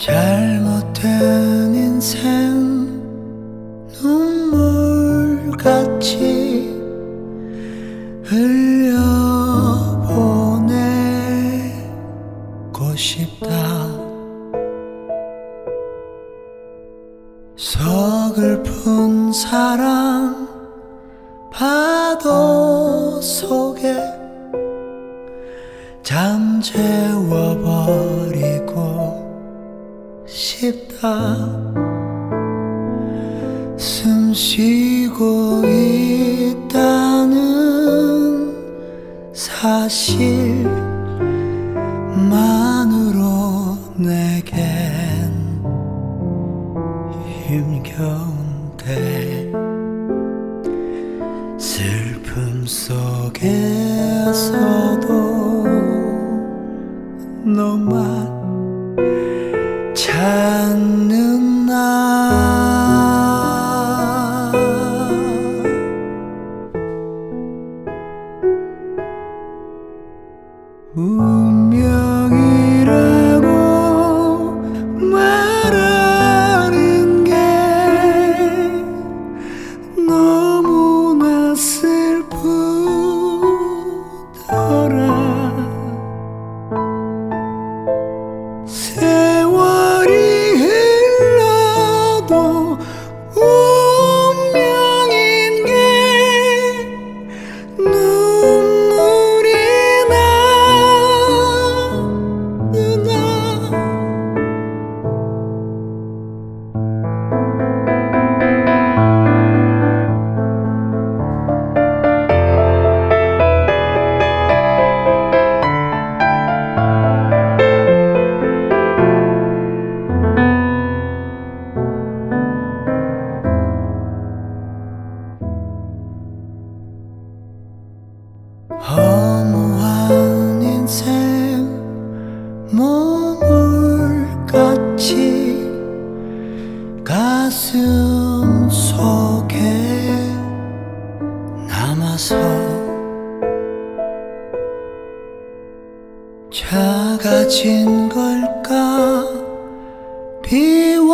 잘못된 인생 서글픈 사랑 파도 속에 잠재워버리고 싶다. 숨 쉬고 있다는 사실만으로 내겐 힘겨운데 슬픔 속에서도 너만 찾는 나. 운 슬 가슴 속에 남아서 작아진 걸까? 비웠을까?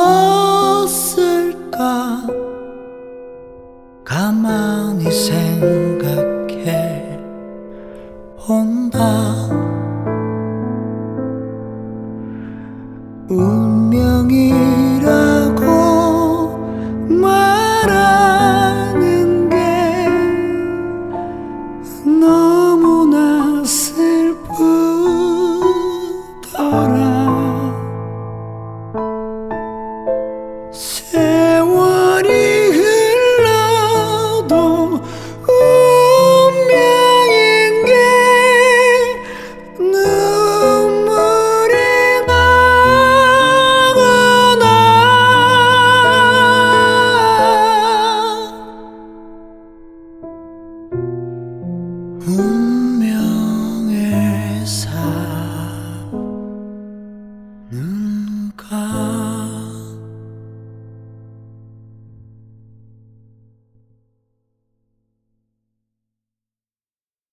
가만히 생각해 본다